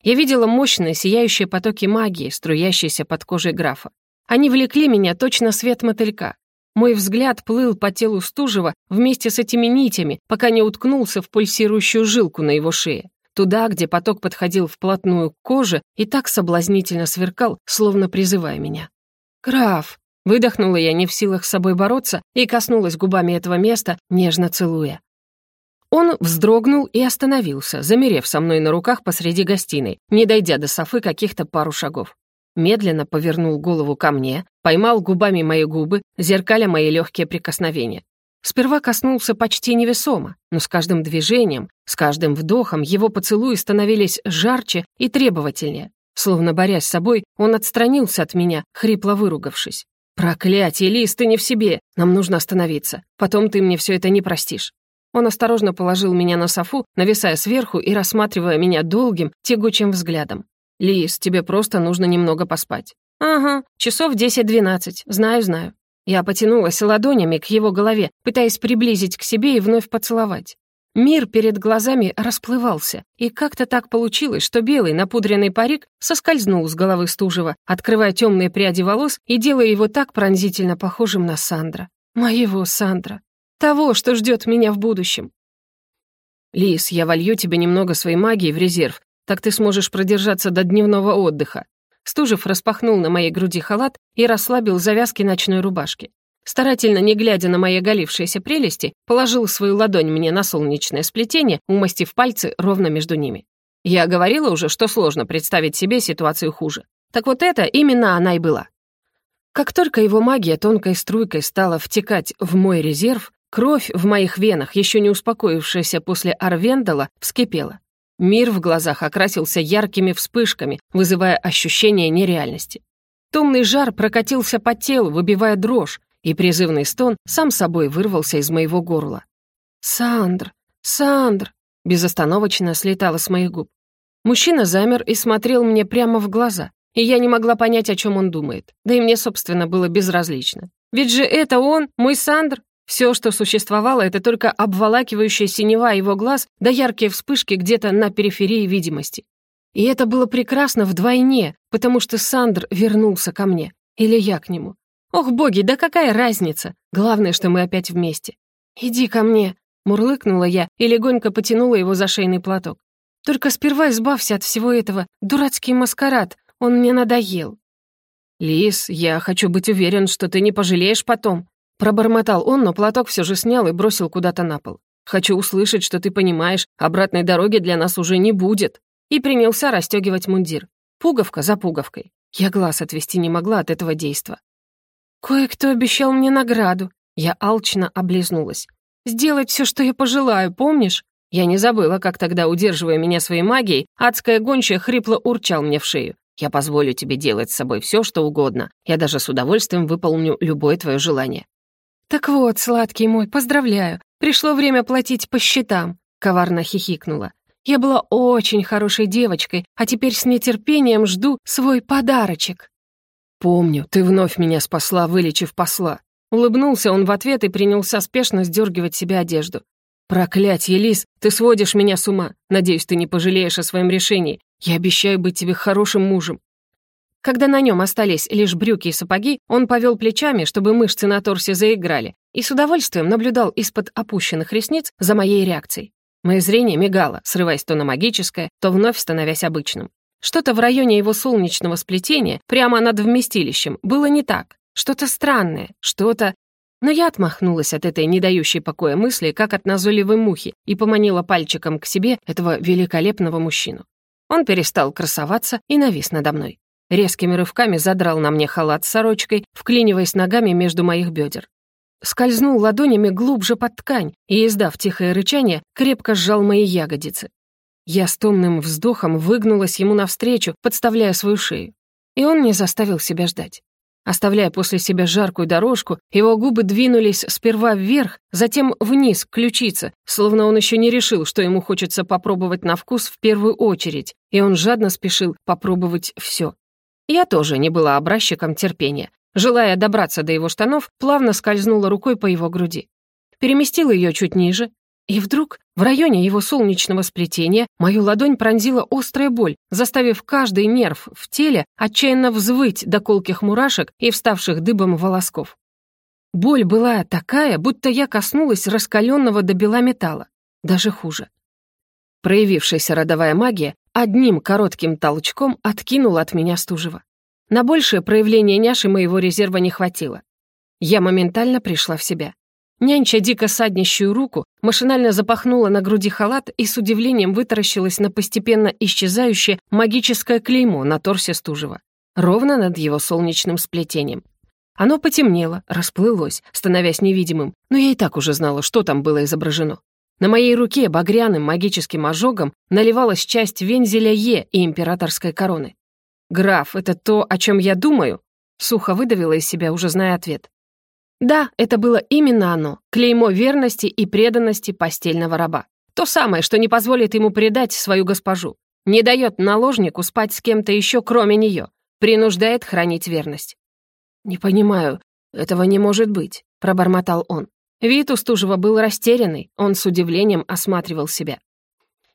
Я видела мощные, сияющие потоки магии, струящиеся под кожей графа. Они влекли меня точно свет мотылька. Мой взгляд плыл по телу Стужева вместе с этими нитями, пока не уткнулся в пульсирующую жилку на его шее. Туда, где поток подходил вплотную к коже и так соблазнительно сверкал, словно призывая меня. «Граф!» — выдохнула я, не в силах с собой бороться, и коснулась губами этого места, нежно целуя. Он вздрогнул и остановился, замерев со мной на руках посреди гостиной, не дойдя до Софы каких-то пару шагов медленно повернул голову ко мне, поймал губами мои губы, зеркаля мои легкие прикосновения. Сперва коснулся почти невесомо, но с каждым движением, с каждым вдохом его поцелуи становились жарче и требовательнее. Словно борясь с собой, он отстранился от меня, хрипло выругавшись. «Проклятие, Лиз, ты не в себе! Нам нужно остановиться. Потом ты мне все это не простишь». Он осторожно положил меня на софу, нависая сверху и рассматривая меня долгим, тягучим взглядом. «Лис, тебе просто нужно немного поспать». «Ага, часов десять-двенадцать, знаю-знаю». Я потянулась ладонями к его голове, пытаясь приблизить к себе и вновь поцеловать. Мир перед глазами расплывался, и как-то так получилось, что белый напудренный парик соскользнул с головы Стужева, открывая темные пряди волос и делая его так пронзительно похожим на Сандра. Моего Сандра. Того, что ждет меня в будущем. «Лис, я волью тебе немного своей магии в резерв, так ты сможешь продержаться до дневного отдыха». Стужев распахнул на моей груди халат и расслабил завязки ночной рубашки. Старательно не глядя на мои оголившиеся прелести, положил свою ладонь мне на солнечное сплетение, умастив пальцы ровно между ними. Я говорила уже, что сложно представить себе ситуацию хуже. Так вот это именно она и была. Как только его магия тонкой струйкой стала втекать в мой резерв, кровь в моих венах, еще не успокоившаяся после Арвендала, вскипела. Мир в глазах окрасился яркими вспышками, вызывая ощущение нереальности. Томный жар прокатился по телу, выбивая дрожь, и призывный стон сам собой вырвался из моего горла. «Сандр! Сандр!» безостановочно слетало с моих губ. Мужчина замер и смотрел мне прямо в глаза, и я не могла понять, о чем он думает, да и мне, собственно, было безразлично. Ведь же это он, мой Сандр, все, что существовало, это только обволакивающая синева его глаз да яркие вспышки где-то на периферии видимости. И это было прекрасно вдвойне, потому что Сандр вернулся ко мне. Или я к нему. Ох, боги, да какая разница? Главное, что мы опять вместе. «Иди ко мне», — мурлыкнула я и легонько потянула его за шейный платок. «Только сперва избавься от всего этого. Дурацкий маскарад. Он мне надоел». «Лис, я хочу быть уверен, что ты не пожалеешь потом», Пробормотал он, но платок все же снял и бросил куда-то на пол. «Хочу услышать, что ты понимаешь, обратной дороги для нас уже не будет». И принялся расстегивать мундир. Пуговка за пуговкой. Я глаз отвести не могла от этого действа. «Кое-кто обещал мне награду». Я алчно облизнулась. «Сделать все, что я пожелаю, помнишь?» Я не забыла, как тогда, удерживая меня своей магией, адская гончая хрипло урчал мне в шею. «Я позволю тебе делать с собой все, что угодно. Я даже с удовольствием выполню любое твое желание. «Так вот, сладкий мой, поздравляю. Пришло время платить по счетам», — коварно хихикнула. «Я была очень хорошей девочкой, а теперь с нетерпением жду свой подарочек». «Помню, ты вновь меня спасла, вылечив посла». Улыбнулся он в ответ и принялся спешно сдергивать себе одежду. «Проклятье, Лис, ты сводишь меня с ума. Надеюсь, ты не пожалеешь о своем решении. Я обещаю быть тебе хорошим мужем. Когда на нем остались лишь брюки и сапоги, он повел плечами, чтобы мышцы на торсе заиграли, и с удовольствием наблюдал из-под опущенных ресниц за моей реакцией. Мое зрение мигало, срываясь то на магическое, то вновь становясь обычным. Что-то в районе его солнечного сплетения, прямо над вместилищем, было не так. Что-то странное, что-то... Но я отмахнулась от этой не дающей покоя мысли, как от назойливой мухи, и поманила пальчиком к себе этого великолепного мужчину. Он перестал красоваться и навис надо мной. Резкими рывками задрал на мне халат с сорочкой, вклиниваясь ногами между моих бедер. Скользнул ладонями глубже под ткань и, издав тихое рычание, крепко сжал мои ягодицы. Я с томным вздохом выгнулась ему навстречу, подставляя свою шею. И он не заставил себя ждать. Оставляя после себя жаркую дорожку, его губы двинулись сперва вверх, затем вниз, к ключице, словно он еще не решил, что ему хочется попробовать на вкус в первую очередь, и он жадно спешил попробовать все. Я тоже не была образчиком терпения. Желая добраться до его штанов, плавно скользнула рукой по его груди. Переместила ее чуть ниже, и вдруг в районе его солнечного сплетения мою ладонь пронзила острая боль, заставив каждый нерв в теле отчаянно взвыть до колких мурашек и вставших дыбом волосков. Боль была такая, будто я коснулась раскаленного до бела металла. Даже хуже. Проявившаяся родовая магия одним коротким толчком откинула от меня стужева. На большее проявление няши моего резерва не хватило. Я моментально пришла в себя. Нянча дико саднищую руку, машинально запахнула на груди халат и с удивлением вытаращилась на постепенно исчезающее магическое клеймо на торсе Стужева, ровно над его солнечным сплетением. Оно потемнело, расплылось, становясь невидимым, но я и так уже знала, что там было изображено. На моей руке багряным магическим ожогом наливалась часть вензеля Е и императорской короны. «Граф, это то, о чем я думаю?» Сухо выдавила из себя, уже зная ответ. Да, это было именно оно, клеймо верности и преданности постельного раба. То самое, что не позволит ему предать свою госпожу. Не дает наложнику спать с кем-то еще, кроме нее. Принуждает хранить верность. «Не понимаю, этого не может быть», — пробормотал он. Вид у Стужева был растерянный, он с удивлением осматривал себя.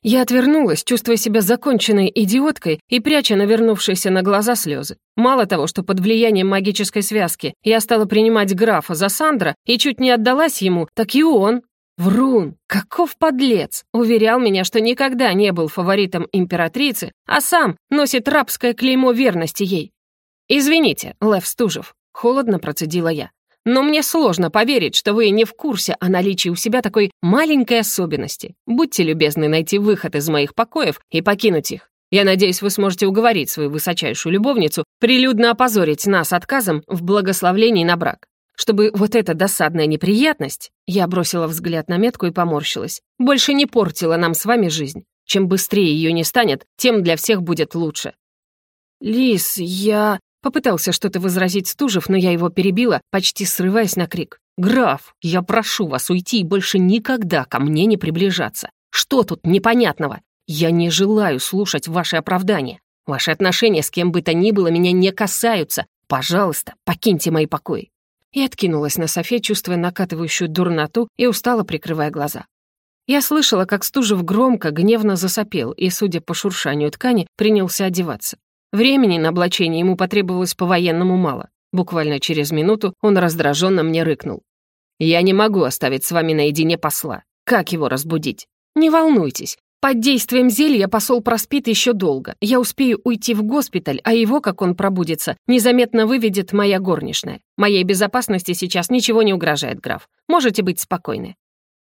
Я отвернулась, чувствуя себя законченной идиоткой и пряча навернувшиеся на глаза слезы. Мало того, что под влиянием магической связки я стала принимать графа за Сандра и чуть не отдалась ему, так и он. Врун, каков подлец, уверял меня, что никогда не был фаворитом императрицы, а сам носит рабское клеймо верности ей. «Извините, Лев Стужев», — холодно процедила я. Но мне сложно поверить, что вы не в курсе о наличии у себя такой маленькой особенности. Будьте любезны найти выход из моих покоев и покинуть их. Я надеюсь, вы сможете уговорить свою высочайшую любовницу прилюдно опозорить нас отказом в благословлении на брак. Чтобы вот эта досадная неприятность, я бросила взгляд на метку и поморщилась, больше не портила нам с вами жизнь. Чем быстрее ее не станет, тем для всех будет лучше. «Лис, я...» Попытался что-то возразить Стужев, но я его перебила, почти срываясь на крик. «Граф, я прошу вас уйти и больше никогда ко мне не приближаться. Что тут непонятного? Я не желаю слушать ваши оправдания. Ваши отношения с кем бы то ни было меня не касаются. Пожалуйста, покиньте мои покои». И откинулась на софе, чувствуя накатывающую дурноту и устало прикрывая глаза. Я слышала, как Стужев громко, гневно засопел и, судя по шуршанию ткани, принялся одеваться. Времени на облачение ему потребовалось по-военному мало. Буквально через минуту он раздраженно мне рыкнул. «Я не могу оставить с вами наедине посла. Как его разбудить? Не волнуйтесь, Под действием зелья посол проспит еще долго. Я успею уйти в госпиталь, а его, как он пробудется, незаметно выведет моя горничная. Моей безопасности сейчас ничего не угрожает, граф. Можете быть спокойны».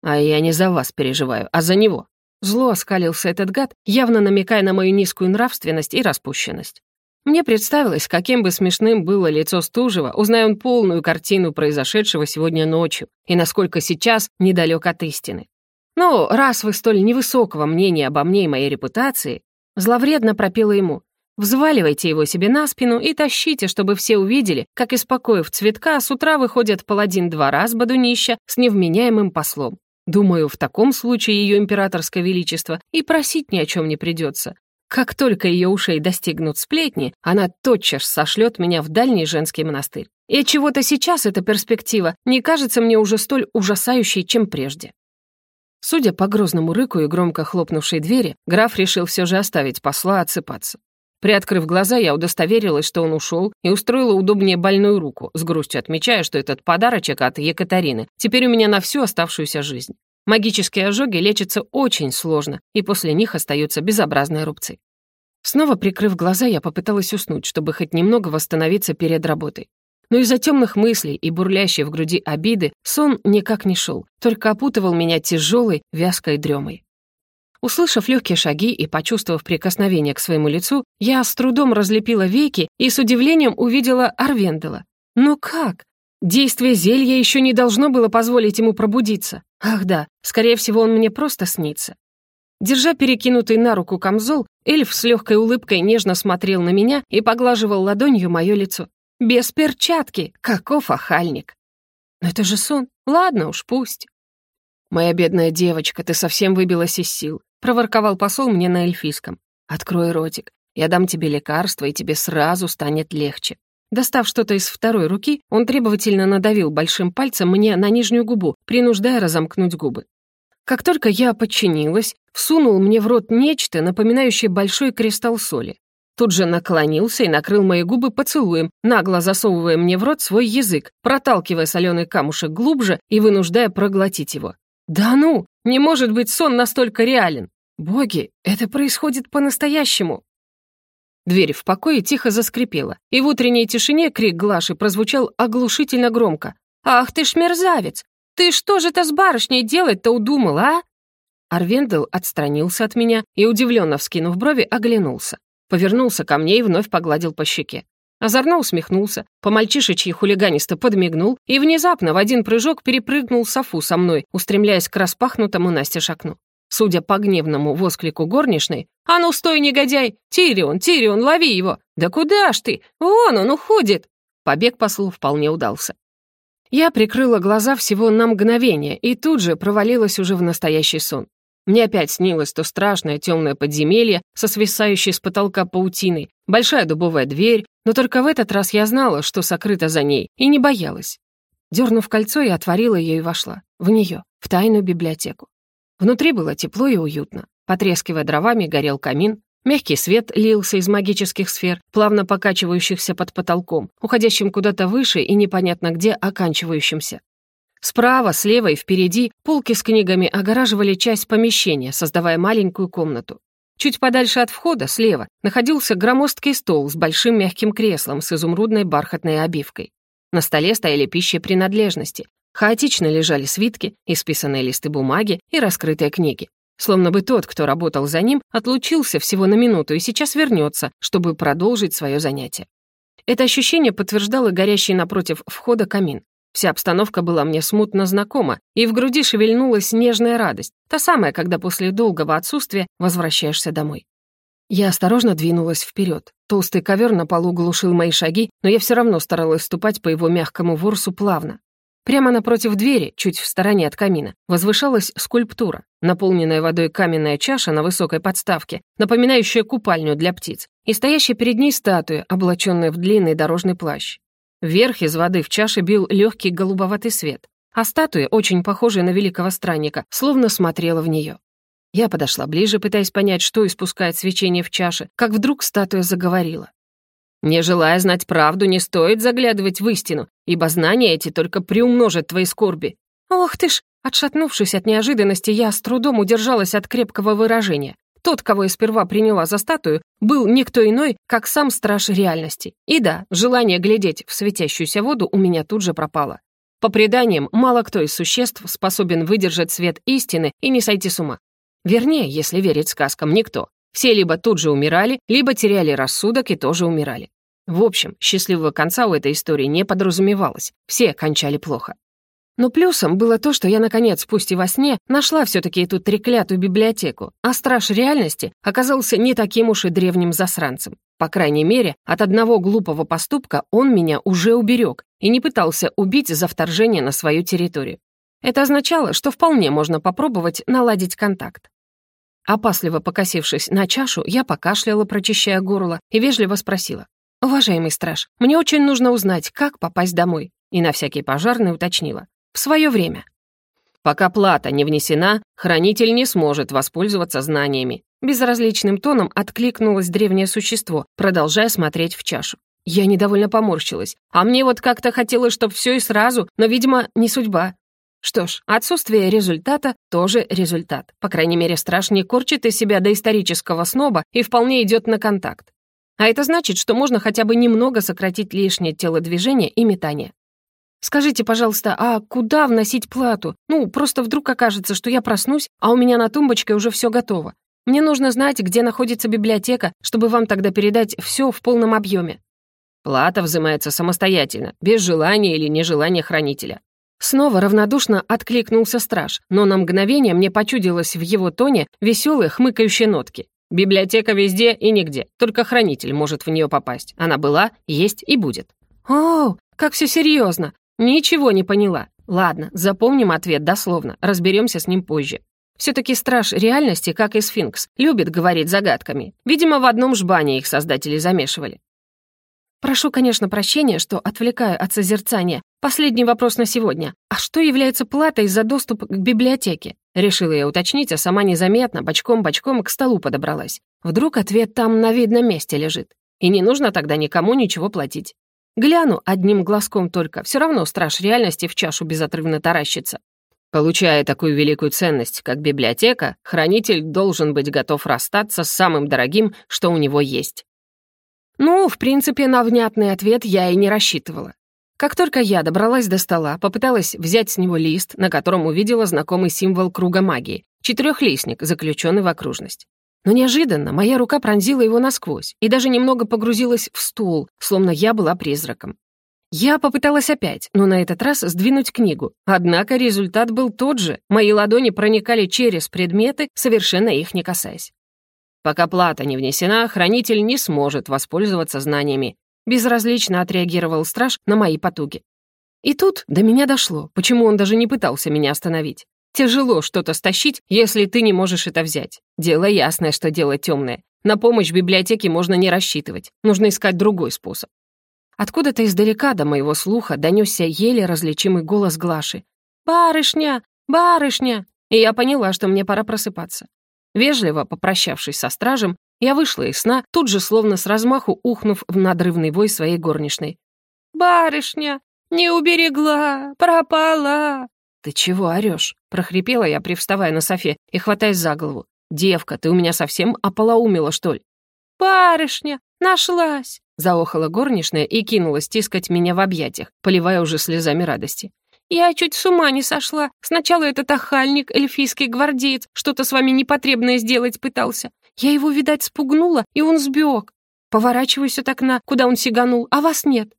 «А я не за вас переживаю, а за него». Зло оскалился этот гад, явно намекая на мою низкую нравственность и распущенность. Мне представилось, каким бы смешным было лицо Стужева, узная он полную картину произошедшего сегодня ночью и насколько сейчас недалек от истины. «Ну, раз вы столь невысокого мнения обо мне и моей репутации», зловредно пропела ему, «взваливайте его себе на спину и тащите, чтобы все увидели, как из покоев цветка с утра выходят паладин двора с Бадунища с невменяемым послом. Думаю, в таком случае ее императорское величество и просить ни о чем не придется. Как только ее ушей достигнут сплетни, она тотчас сошлет меня в дальний женский монастырь. И чего-то сейчас эта перспектива не кажется мне уже столь ужасающей, чем прежде. Судя по грозному рыку и громко хлопнувшей двери, граф решил все же оставить посла отсыпаться. Приоткрыв глаза, я удостоверилась, что он ушел, и устроила удобнее больную руку, с грустью отмечая, что этот подарочек от Екатерины теперь у меня на всю оставшуюся жизнь. Магические ожоги лечатся очень сложно, и после них остаются безобразные рубцы. Снова прикрыв глаза, я попыталась уснуть, чтобы хоть немного восстановиться перед работой. Но из-за темных мыслей и бурлящей в груди обиды сон никак не шел, только опутывал меня тяжелой, вязкой дремой. Услышав легкие шаги и почувствовав прикосновение к своему лицу, я с трудом разлепила веки и с удивлением увидела Арвендела. Но как? Действие зелья еще не должно было позволить ему пробудиться. Ах да, скорее всего, он мне просто снится. Держа перекинутый на руку камзол, эльф с легкой улыбкой нежно смотрел на меня и поглаживал ладонью мое лицо. Без перчатки, каков охальник. Но это же сон. Ладно уж, пусть. «Моя бедная девочка, ты совсем выбилась из сил», — проворковал посол мне на эльфийском. «Открой ротик. Я дам тебе лекарство, и тебе сразу станет легче». Достав что-то из второй руки, он требовательно надавил большим пальцем мне на нижнюю губу, принуждая разомкнуть губы. Как только я подчинилась, всунул мне в рот нечто, напоминающее большой кристалл соли. Тут же наклонился и накрыл мои губы поцелуем, нагло засовывая мне в рот свой язык, проталкивая соленый камушек глубже и вынуждая проглотить его. «Да ну! Не может быть сон настолько реален! Боги, это происходит по-настоящему!» Дверь в покое тихо заскрипела, и в утренней тишине крик Глаши прозвучал оглушительно громко. «Ах ты ж мерзавец! Ты что же это с барышней делать-то удумал, а?» Арвендел отстранился от меня и, удивленно вскинув брови, оглянулся. Повернулся ко мне и вновь погладил по щеке. Озорно усмехнулся, по-мальчишечьи хулиганисто подмигнул и внезапно в один прыжок перепрыгнул софу со мной, устремляясь к распахнутому Насте окну. Судя по гневному восклику горничной, «А ну стой, негодяй! Тирион, Тирион, лови его! Да куда ж ты? Вон он уходит!» Побег послу вполне удался. Я прикрыла глаза всего на мгновение и тут же провалилась уже в настоящий сон. Мне опять снилось то страшное темное подземелье со свисающей с потолка паутиной, большая дубовая дверь, но только в этот раз я знала, что сокрыто за ней, и не боялась. Дернув кольцо, я отворила ее и вошла. В нее, в тайную библиотеку. Внутри было тепло и уютно. Потрескивая дровами, горел камин, Мягкий свет лился из магических сфер, плавно покачивающихся под потолком, уходящим куда-то выше и непонятно где оканчивающимся. Справа, слева и впереди полки с книгами огораживали часть помещения, создавая маленькую комнату. Чуть подальше от входа, слева, находился громоздкий стол с большим мягким креслом с изумрудной бархатной обивкой. На столе стояли пищи принадлежности. Хаотично лежали свитки, исписанные листы бумаги и раскрытые книги. Словно бы тот, кто работал за ним, отлучился всего на минуту и сейчас вернется, чтобы продолжить свое занятие. Это ощущение подтверждало горящий напротив входа камин. Вся обстановка была мне смутно знакома, и в груди шевельнулась нежная радость, та самая, когда после долгого отсутствия возвращаешься домой. Я осторожно двинулась вперед. Толстый ковер на полу глушил мои шаги, но я все равно старалась ступать по его мягкому ворсу плавно. Прямо напротив двери, чуть в стороне от камина, возвышалась скульптура, наполненная водой каменная чаша на высокой подставке, напоминающая купальню для птиц, и стоящая перед ней статуя, облаченная в длинный дорожный плащ. Вверх из воды в чаше бил легкий голубоватый свет, а статуя, очень похожая на великого странника, словно смотрела в нее. Я подошла ближе, пытаясь понять, что испускает свечение в чаше, как вдруг статуя заговорила. «Не желая знать правду, не стоит заглядывать в истину, ибо знания эти только приумножат твои скорби». «Ох ты ж, Отшатнувшись от неожиданности, я с трудом удержалась от крепкого выражения. Тот, кого я сперва приняла за статую, был никто иной, как сам страж реальности. И да, желание глядеть в светящуюся воду у меня тут же пропало. По преданиям, мало кто из существ способен выдержать свет истины и не сойти с ума. Вернее, если верить сказкам, никто. Все либо тут же умирали, либо теряли рассудок и тоже умирали. В общем, счастливого конца у этой истории не подразумевалось. Все кончали плохо. Но плюсом было то, что я, наконец, пусть и во сне, нашла все-таки эту треклятую библиотеку, а страж реальности оказался не таким уж и древним засранцем. По крайней мере, от одного глупого поступка он меня уже уберег и не пытался убить за вторжение на свою территорию. Это означало, что вполне можно попробовать наладить контакт. Опасливо покосившись на чашу, я покашляла, прочищая горло, и вежливо спросила. «Уважаемый страж, мне очень нужно узнать, как попасть домой». И на всякий пожарный уточнила. «В свое время». «Пока плата не внесена, хранитель не сможет воспользоваться знаниями». Безразличным тоном откликнулось древнее существо, продолжая смотреть в чашу. Я недовольно поморщилась. А мне вот как-то хотелось, чтобы все и сразу, но, видимо, не судьба. Что ж, отсутствие результата тоже результат. По крайней мере, страж не корчит из себя доисторического сноба и вполне идет на контакт. А это значит, что можно хотя бы немного сократить лишнее телодвижение и метание. Скажите, пожалуйста, а куда вносить плату? Ну, просто вдруг окажется, что я проснусь, а у меня на тумбочке уже все готово. Мне нужно знать, где находится библиотека, чтобы вам тогда передать все в полном объеме. Плата взимается самостоятельно, без желания или нежелания хранителя. Снова равнодушно откликнулся страж, но на мгновение мне почудилось в его тоне веселые хмыкающие нотки. Библиотека везде и нигде, только хранитель может в нее попасть. Она была, есть и будет. О, как все серьезно. Ничего не поняла. Ладно, запомним ответ дословно, разберемся с ним позже. Все-таки страж реальности, как и сфинкс, любит говорить загадками. Видимо, в одном жбане их создатели замешивали. Прошу, конечно, прощения, что отвлекаю от созерцания. Последний вопрос на сегодня. А что является платой за доступ к библиотеке? Решила я уточнить, а сама незаметно, бочком-бочком к столу подобралась. Вдруг ответ там на видном месте лежит. И не нужно тогда никому ничего платить. Гляну одним глазком только, все равно страж реальности в чашу безотрывно таращится. Получая такую великую ценность, как библиотека, хранитель должен быть готов расстаться с самым дорогим, что у него есть. Ну, в принципе, на внятный ответ я и не рассчитывала. Как только я добралась до стола, попыталась взять с него лист, на котором увидела знакомый символ круга магии — четырехлистник, заключенный в окружность. Но неожиданно моя рука пронзила его насквозь и даже немного погрузилась в стул, словно я была призраком. Я попыталась опять, но на этот раз сдвинуть книгу. Однако результат был тот же. Мои ладони проникали через предметы, совершенно их не касаясь. Пока плата не внесена, хранитель не сможет воспользоваться знаниями. Безразлично отреагировал страж на мои потуги. И тут до меня дошло, почему он даже не пытался меня остановить. Тяжело что-то стащить, если ты не можешь это взять. Дело ясное, что дело темное. На помощь библиотеке можно не рассчитывать. Нужно искать другой способ. Откуда-то издалека до моего слуха донесся еле различимый голос Глаши. «Барышня! Барышня!» И я поняла, что мне пора просыпаться. Вежливо попрощавшись со стражем, я вышла из сна, тут же словно с размаху ухнув в надрывный вой своей горничной. «Барышня! Не уберегла! Пропала!» «Ты чего орёшь?» — прохрипела я, привставая на софе и хватаясь за голову. «Девка, ты у меня совсем ополоумила, что ли?» «Барышня! Нашлась!» — заохала горничная и кинулась тискать меня в объятиях, поливая уже слезами радости. «Я чуть с ума не сошла. Сначала этот охальник, эльфийский гвардеец, что-то с вами непотребное сделать пытался. Я его, видать, спугнула, и он сбег. Поворачиваюсь от окна, куда он сиганул, а вас нет.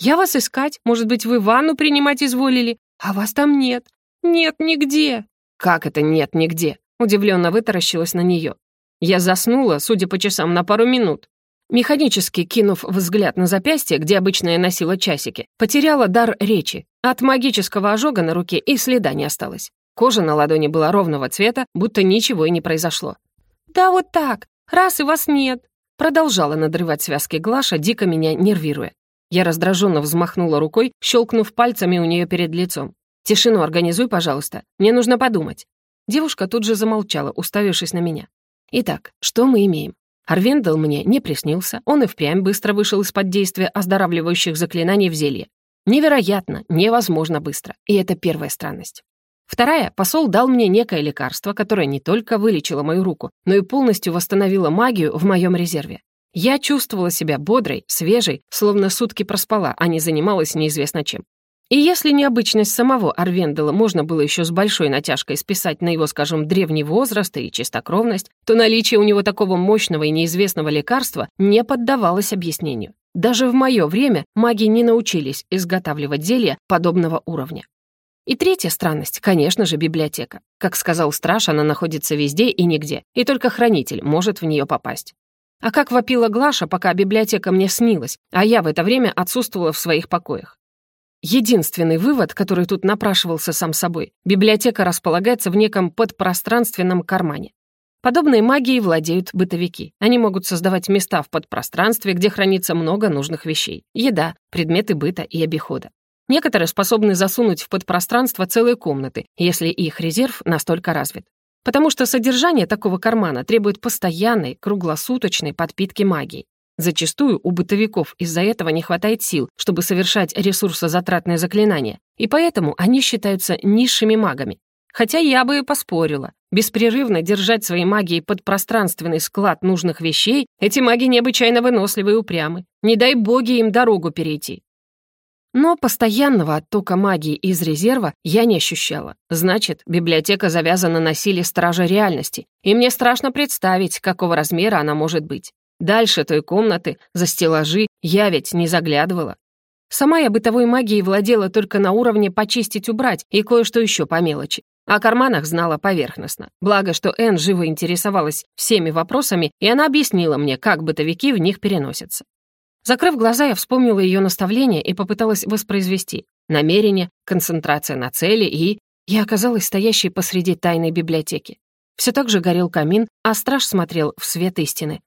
Я вас искать, может быть, вы ванну принимать изволили, а вас там нет. Нет нигде». «Как это нет нигде?» Удивленно вытаращилась на нее. Я заснула, судя по часам, на пару минут. Механически кинув взгляд на запястье, где обычно я носила часики, потеряла дар речи. От магического ожога на руке и следа не осталось. Кожа на ладони была ровного цвета, будто ничего и не произошло. «Да вот так, раз и вас нет», продолжала надрывать связки Глаша, дико меня нервируя. Я раздраженно взмахнула рукой, щелкнув пальцами у нее перед лицом. «Тишину организуй, пожалуйста. Мне нужно подумать». Девушка тут же замолчала, уставившись на меня. «Итак, что мы имеем? Арвендел мне не приснился, он и впрямь быстро вышел из-под действия оздоравливающих заклинаний в зелье. Невероятно, невозможно быстро, и это первая странность. Вторая, посол дал мне некое лекарство, которое не только вылечило мою руку, но и полностью восстановило магию в моем резерве. Я чувствовала себя бодрой, свежей, словно сутки проспала, а не занималась неизвестно чем. И если необычность самого Арвендела можно было еще с большой натяжкой списать на его, скажем, древний возраст и чистокровность, то наличие у него такого мощного и неизвестного лекарства не поддавалось объяснению. Даже в мое время маги не научились изготавливать зелья подобного уровня. И третья странность, конечно же, библиотека. Как сказал страж, она находится везде и нигде, и только хранитель может в нее попасть. А как вопила Глаша, пока библиотека мне снилась, а я в это время отсутствовала в своих покоях. Единственный вывод, который тут напрашивался сам собой, библиотека располагается в неком подпространственном кармане. Подобной магией владеют бытовики. Они могут создавать места в подпространстве, где хранится много нужных вещей. Еда, предметы быта и обихода. Некоторые способны засунуть в подпространство целые комнаты, если их резерв настолько развит. Потому что содержание такого кармана требует постоянной, круглосуточной подпитки магией. Зачастую у бытовиков из-за этого не хватает сил, чтобы совершать ресурсозатратные заклинания, и поэтому они считаются низшими магами. Хотя я бы и поспорила. Беспрерывно держать своей магией под пространственный склад нужных вещей, эти маги необычайно выносливы и упрямы. Не дай боги им дорогу перейти. Но постоянного оттока магии из резерва я не ощущала. Значит, библиотека завязана на силе стража реальности, и мне страшно представить, какого размера она может быть. Дальше той комнаты, за стеллажи, я ведь не заглядывала. Сама я бытовой магией владела только на уровне почистить-убрать и кое-что еще по мелочи. О карманах знала поверхностно. Благо, что Энн живо интересовалась всеми вопросами, и она объяснила мне, как бытовики в них переносятся. Закрыв глаза, я вспомнила ее наставление и попыталась воспроизвести. Намерение, концентрация на цели и... Я оказалась стоящей посреди тайной библиотеки. Все так же горел камин, а страж смотрел в свет истины.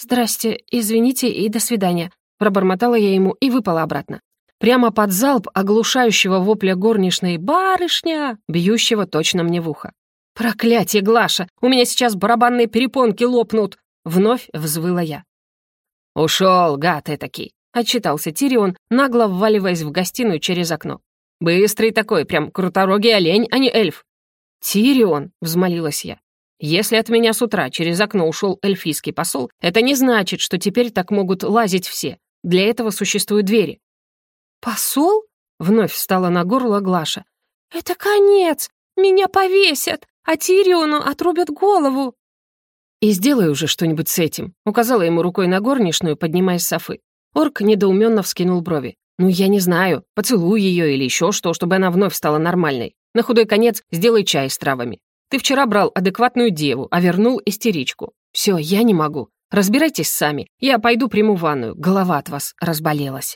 «Здрасте, извините и до свидания», — пробормотала я ему и выпала обратно. Прямо под залп оглушающего вопля горничной «Барышня!», бьющего точно мне в ухо. «Проклятие, Глаша! У меня сейчас барабанные перепонки лопнут!» Вновь взвыла я. «Ушел, гад этакий!» — отчитался Тирион, нагло вваливаясь в гостиную через окно. «Быстрый такой, прям круторогий олень, а не эльф!» «Тирион!» — взмолилась я. Если от меня с утра через окно ушел эльфийский посол, это не значит, что теперь так могут лазить все. Для этого существуют двери». «Посол?» — вновь встала на горло Глаша. «Это конец! Меня повесят, а Тириону отрубят голову!» «И сделай уже что-нибудь с этим», — указала ему рукой на горничную, поднимаясь с софы. Орк недоуменно вскинул брови. «Ну, я не знаю, поцелуй ее или еще что, чтобы она вновь стала нормальной. На худой конец сделай чай с травами. Ты вчера брал адекватную деву, а вернул истеричку. Все, я не могу. Разбирайтесь сами. Я пойду приму ванную. Голова от вас разболелась.